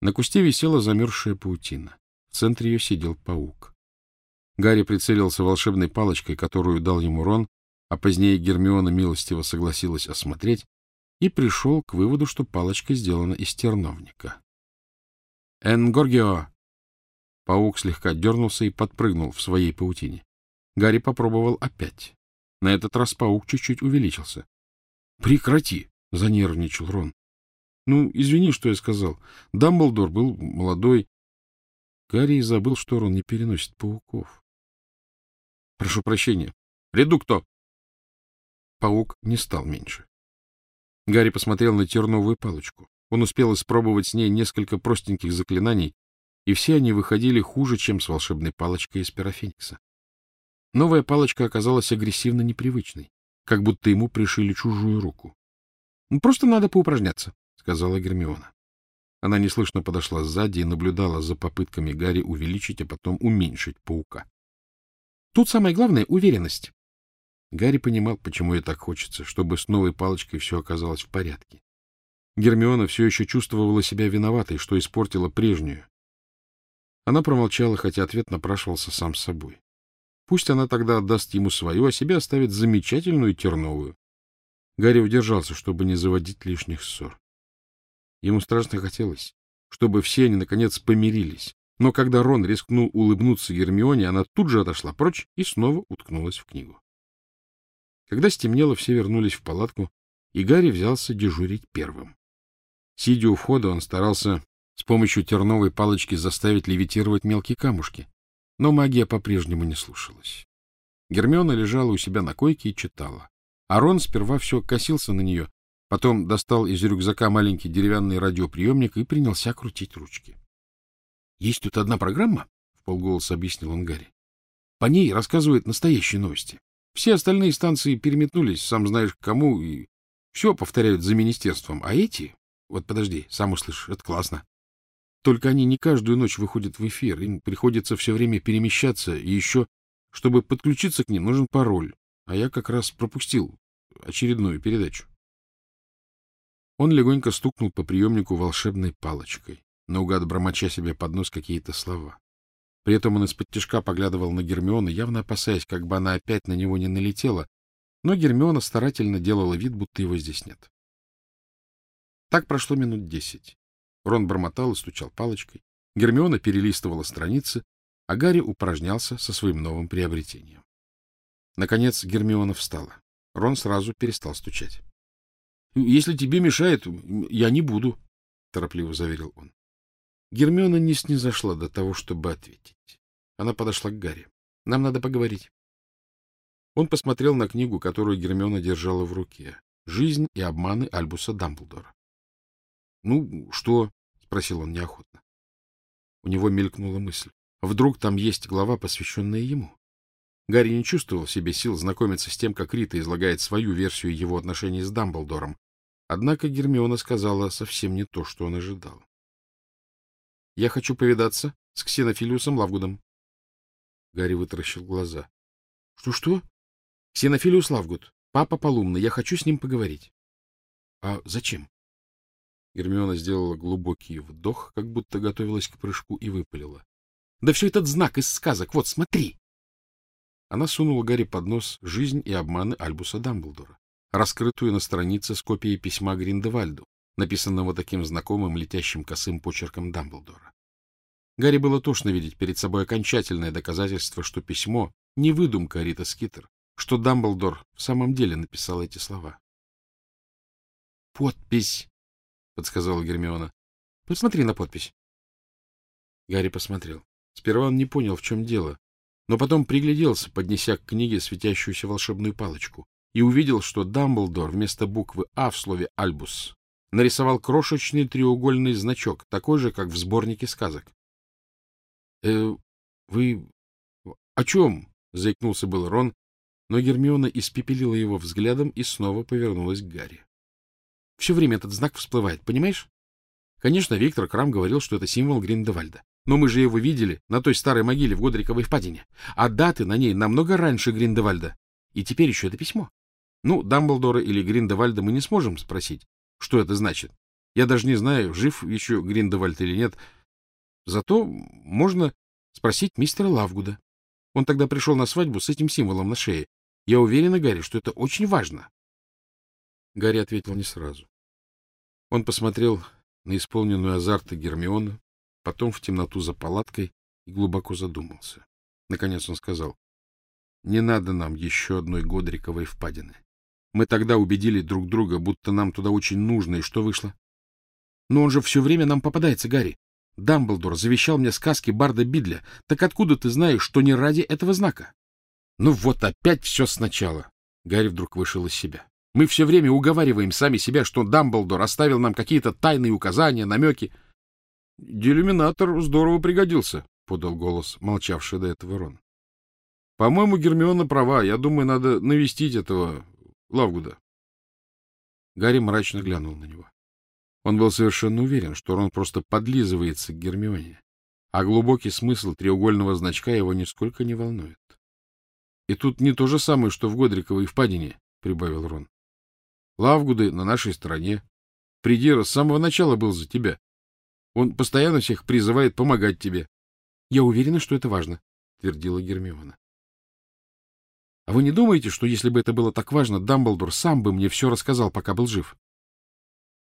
На кусте висела замерзшая паутина. В центре ее сидел паук. Гарри прицелился волшебной палочкой, которую дал ему Рон, а позднее Гермиона милостиво согласилась осмотреть, и пришел к выводу, что палочка сделана из терновника. «Энгоргио!» Паук слегка дернулся и подпрыгнул в своей паутине. Гарри попробовал опять. На этот раз паук чуть-чуть увеличился. — Прекрати! — занервничал Рон. — Ну, извини, что я сказал. Дамблдор был молодой. Гарри забыл, что Рон не переносит пауков. — Прошу прощения. Редукто! Паук не стал меньше. Гарри посмотрел на терновую палочку. Он успел испробовать с ней несколько простеньких заклинаний, и все они выходили хуже, чем с волшебной палочкой из пирофеникса. Новая палочка оказалась агрессивно непривычной, как будто ему пришили чужую руку. «Ну, — Просто надо поупражняться, — сказала Гермиона. Она неслышно подошла сзади и наблюдала за попытками Гарри увеличить, а потом уменьшить паука. — Тут самое главное — уверенность. Гарри понимал, почему ей так хочется, чтобы с новой палочкой все оказалось в порядке. Гермиона все еще чувствовала себя виноватой, что испортила прежнюю. Она промолчала, хотя ответ напрашивался сам собой. Пусть она тогда отдаст ему свою, а себе оставит замечательную терновую. Гарри удержался, чтобы не заводить лишних ссор. Ему страшно хотелось, чтобы все они, наконец, помирились. Но когда Рон рискнул улыбнуться Гермионе, она тут же отошла прочь и снова уткнулась в книгу. Когда стемнело, все вернулись в палатку, и Гарри взялся дежурить первым. Сидя у входа, он старался с помощью терновой палочки заставить левитировать мелкие камушки, но магия по-прежнему не слушалась. Гермиона лежала у себя на койке и читала. А Рон сперва все косился на нее, потом достал из рюкзака маленький деревянный радиоприемник и принялся крутить ручки. — Есть тут одна программа, — в полголоса объяснил он Гарри. — По ней рассказывают настоящие новости. Все остальные станции переметнулись, сам знаешь к кому, и все повторяют за министерством. А эти... Вот подожди, сам услышишь, это классно. Только они не каждую ночь выходят в эфир, им приходится все время перемещаться, и еще, чтобы подключиться к ним, нужен пароль. А я как раз пропустил очередную передачу. Он легонько стукнул по приемнику волшебной палочкой, наугад бормоча себе под нос какие-то слова. При этом он из-под тяжка поглядывал на Гермиону, явно опасаясь, как бы она опять на него не налетела, но Гермиона старательно делала вид, будто его здесь нет. Так прошло минут десять. Рон бормотал и стучал палочкой. Гермиона перелистывала страницы, а Гарри упражнялся со своим новым приобретением. Наконец Гермиона встала. Рон сразу перестал стучать. — Если тебе мешает, я не буду, — торопливо заверил он. Гермиона не снизошла до того, чтобы ответить. Она подошла к Гарри. — Нам надо поговорить. Он посмотрел на книгу, которую Гермиона держала в руке. «Жизнь и обманы Альбуса Дамблдора». — Ну, что? — спросил он неохотно. У него мелькнула мысль. Вдруг там есть глава, посвященная ему? Гарри не чувствовал в себе сил знакомиться с тем, как Рита излагает свою версию его отношений с Дамблдором. Однако Гермиона сказала совсем не то, что он ожидал. Я хочу повидаться с Ксенофилиусом Лавгудом. Гарри вытаращил глаза. Что, — Что-что? — Ксенофилиус Лавгуд, папа Полумна, я хочу с ним поговорить. — А зачем? Гермиона сделала глубокий вдох, как будто готовилась к прыжку, и выпалила. — Да все этот знак из сказок, вот, смотри! Она сунула Гарри под нос «Жизнь и обманы Альбуса Дамблдора», раскрытую на странице с копией письма Гриндевальду, написанного таким знакомым летящим косым почерком Дамблдора. Гарри было тошно видеть перед собой окончательное доказательство, что письмо — не выдумка Рита Скитер, что Дамблдор в самом деле написал эти слова. «Подпись!» — подсказала Гермиона. «Посмотри на подпись». Гарри посмотрел. Сперва он не понял, в чем дело, но потом пригляделся, поднеся к книге светящуюся волшебную палочку, и увидел, что Дамблдор вместо буквы «А» в слове «Альбус» нарисовал крошечный треугольный значок, такой же, как в сборнике сказок. — Э, вы о чем? — заикнулся был Рон, но Гермиона испепелила его взглядом и снова повернулась к Гарри. — Все время этот знак всплывает, понимаешь? Конечно, Виктор Крам говорил, что это символ Гриндевальда. Но мы же его видели на той старой могиле в Годриковой впадине. А даты на ней намного раньше Гриндевальда. И теперь еще это письмо. Ну, Дамблдора или Гриндевальда мы не сможем спросить, что это значит. Я даже не знаю, жив еще Гриндевальд или нет. Зато можно спросить мистера Лавгуда. Он тогда пришел на свадьбу с этим символом на шее. Я уверена, Гарри, что это очень важно. Гарри ответил не сразу. Он посмотрел на исполненную азарта Гермиону, потом в темноту за палаткой и глубоко задумался. Наконец он сказал, — Не надо нам еще одной Годриковой впадины. Мы тогда убедили друг друга, будто нам туда очень нужно, и что вышло? Но он же все время нам попадается, Гарри. Дамблдор завещал мне сказки Барда Бидля. Так откуда ты знаешь, что не ради этого знака? Ну вот опять все сначала. Гарри вдруг вышел из себя. Мы все время уговариваем сами себя, что Дамблдор оставил нам какие-то тайные указания, намеки. — Делюминатор здорово пригодился, — подал голос, молчавший до этого Рон. — По-моему, Гермиона права. Я думаю, надо навестить этого Лавгуда. Гарри мрачно глянул на него. Он был совершенно уверен, что Рон просто подлизывается к Гермионе, а глубокий смысл треугольного значка его нисколько не волнует. — И тут не то же самое, что в Годриковой впадине, — прибавил Рон. — Лавгуды на нашей стороне. Придира с самого начала был за тебя. Он постоянно всех призывает помогать тебе. — Я уверена, что это важно, — твердила Гермиона. — А вы не думаете, что если бы это было так важно, Дамблдор сам бы мне все рассказал, пока был жив?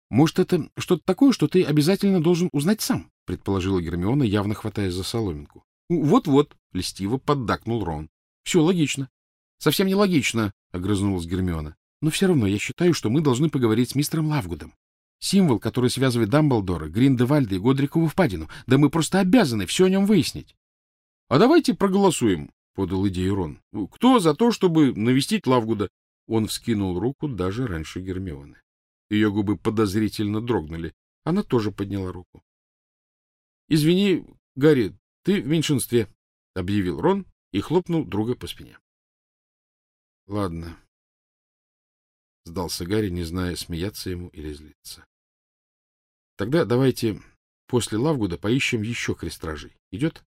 — Может, это что-то такое, что ты обязательно должен узнать сам? — предположила Гермиона, явно хватаясь за соломинку. Вот — Вот-вот, — льстиво поддакнул Рон. — Все логично. — Совсем не логично, — огрызнулась Гермиона. — Но все равно я считаю, что мы должны поговорить с мистером Лавгудом. Символ, который связывает Дамблдора, Гриндевальда и Годрикову впадину. Да мы просто обязаны все о нем выяснить. — А давайте проголосуем, — подал идею Рон. — Кто за то, чтобы навестить Лавгуда? Он вскинул руку даже раньше Гермионы. Ее губы подозрительно дрогнули. Она тоже подняла руку. — Извини, Гарри, ты в меньшинстве, — объявил Рон и хлопнул друга по спине. — Ладно, — сдался Гарри, не зная, смеяться ему или злиться. — Тогда давайте после Лавгуда поищем еще крестражей. Идет?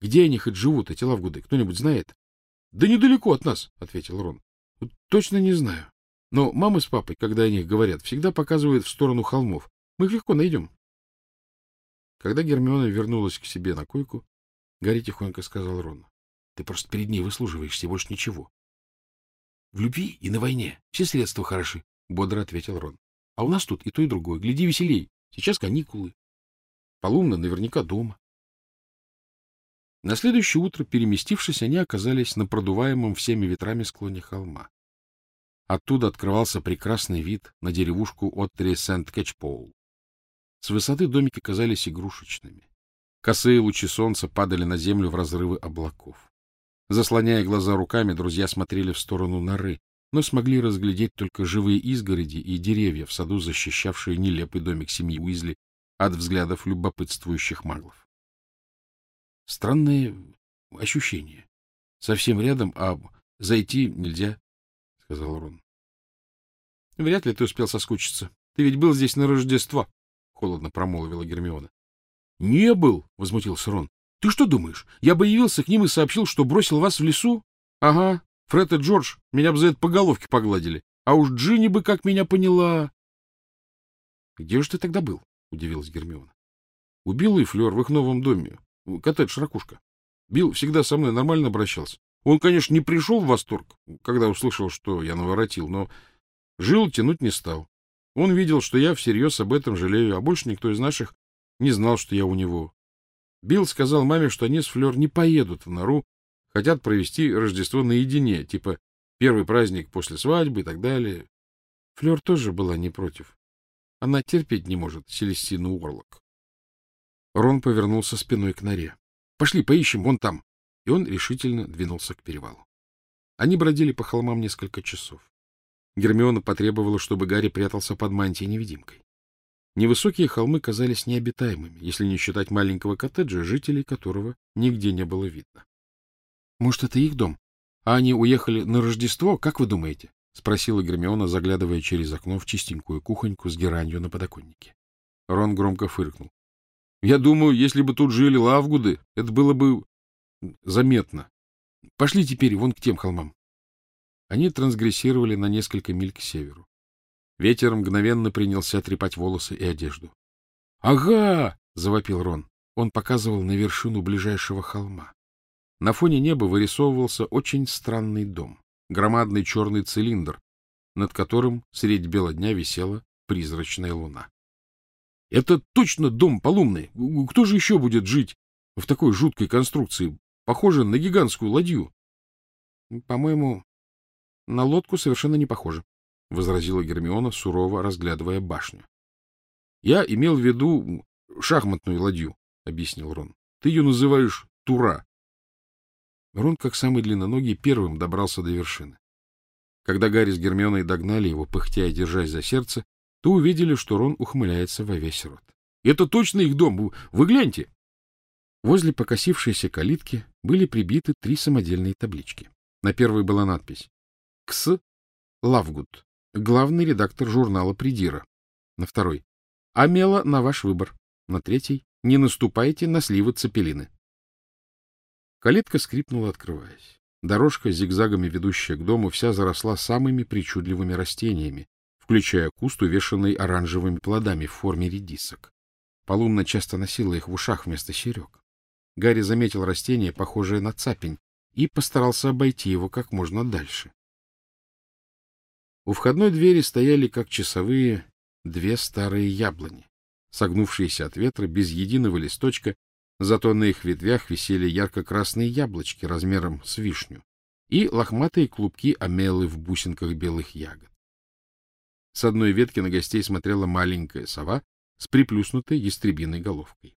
Где они хоть живут, эти Лавгуды? Кто-нибудь знает? — Да недалеко от нас, — ответил Рон. — Точно не знаю. Но мама с папой, когда о них говорят, всегда показывают в сторону холмов. Мы их легко найдем. Когда Гермиона вернулась к себе на койку, Гарри тихонько сказал Рону. — Ты просто перед ней выслуживаешься, больше ничего. — В любви и на войне все средства хороши, — бодро ответил Рон. — А у нас тут и то, и другое. Гляди веселей. Сейчас каникулы. Полумна наверняка дома. На следующее утро, переместившись, они оказались на продуваемом всеми ветрами склоне холма. Оттуда открывался прекрасный вид на деревушку Оттри Сент-Кэтчпоул. С высоты домики казались игрушечными. Косые лучи солнца падали на землю в разрывы облаков. Заслоняя глаза руками, друзья смотрели в сторону норы, но смогли разглядеть только живые изгороди и деревья в саду, защищавшие нелепый домик семьи Уизли от взглядов любопытствующих маглов. Странные ощущения. Совсем рядом, а зайти нельзя, — сказал Рон. — Вряд ли ты успел соскучиться. Ты ведь был здесь на Рождество, — холодно промолвила Гермиона. — Не был, — возмутился Рон. Ты что думаешь, я бы явился к ним и сообщил, что бросил вас в лесу? Ага, Фред и Джордж меня бы за это по головке погладили. А уж Джинни бы как меня поняла. — Где же ты тогда был? — удивилась Гермиона. — У Билла и Флёр в их новом доме. Коттедж Ракушка. Билл всегда со мной нормально обращался. Он, конечно, не пришел в восторг, когда услышал, что я наворотил, но жил тянуть не стал. Он видел, что я всерьез об этом жалею, а больше никто из наших не знал, что я у него. Билл сказал маме, что они с Флёр не поедут в нору, хотят провести Рождество наедине, типа первый праздник после свадьбы и так далее. Флёр тоже была не против. Она терпеть не может Селестину Уорлок. Рон повернулся спиной к норе. — Пошли, поищем, вон там. И он решительно двинулся к перевалу. Они бродили по холмам несколько часов. Гермиона потребовала, чтобы Гарри прятался под мантией-невидимкой. Невысокие холмы казались необитаемыми, если не считать маленького коттеджа, жителей которого нигде не было видно. — Может, это их дом? А они уехали на Рождество, как вы думаете? — спросила Гермиона, заглядывая через окно в чистенькую кухоньку с геранью на подоконнике. Рон громко фыркнул. — Я думаю, если бы тут жили лавгуды, это было бы заметно. Пошли теперь вон к тем холмам. Они трансгрессировали на несколько миль к северу. Ветер мгновенно принялся трепать волосы и одежду. — Ага! — завопил Рон. Он показывал на вершину ближайшего холма. На фоне неба вырисовывался очень странный дом. Громадный черный цилиндр, над которым средь бела дня висела призрачная луна. — Это точно дом полумный. Кто же еще будет жить в такой жуткой конструкции, похожей на гигантскую ладью? — По-моему, на лодку совершенно не похоже, — возразила Гермиона, сурово разглядывая башню. — Я имел в виду шахматную ладью, — объяснил Рон. — Ты ее называешь Тура. Рон, как самый длинноногий, первым добрался до вершины. Когда Гарри с Гермионой догнали его, пыхтя и держась за сердце, то увидели, что Рон ухмыляется во весь рот. — Это точно их дом! Вы гляньте! Возле покосившейся калитки были прибиты три самодельные таблички. На первой была надпись «Кс. Лавгуд, главный редактор журнала «Придира». На второй «Амела на ваш выбор». На третьей «Не наступайте на сливы цепелины». Калитка скрипнула, открываясь. Дорожка, зигзагами ведущая к дому, вся заросла самыми причудливыми растениями, включая куст, увешанный оранжевыми плодами в форме редисок. Полумна часто носила их в ушах вместо серег. Гарри заметил растение, похожее на цапень, и постарался обойти его как можно дальше. У входной двери стояли, как часовые, две старые яблони, согнувшиеся от ветра, без единого листочка Зато на их ветвях висели ярко-красные яблочки размером с вишню и лохматые клубки амелы в бусинках белых ягод. С одной ветки на гостей смотрела маленькая сова с приплюснутой ястребиной головкой.